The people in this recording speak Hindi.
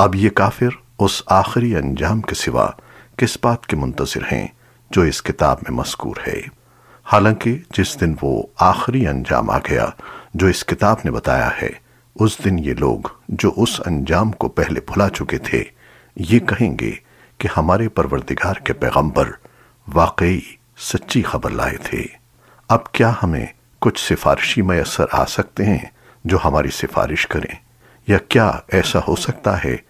अब ये काफिर उस आखिरी अंजाम के सिवा किस बात के मुंतजर हैं, जो इस किताब में मस्कूर है? हालाँकि जिस दिन वो आखिरी अंजाम आ गया, जो इस किताब ने बताया है, उस दिन ये लोग जो उस अंजाम को पहले भुला चुके थे, ये कहेंगे कि हमारे परवरदिगार के पैगंबर वाकई सच्ची खबर लाए थे। अब क्या हमें कुछ सिफारिशी मैसर आ सकते हैं, जो हमारी सिफारिश करें? या क्या ऐसा हो सकता है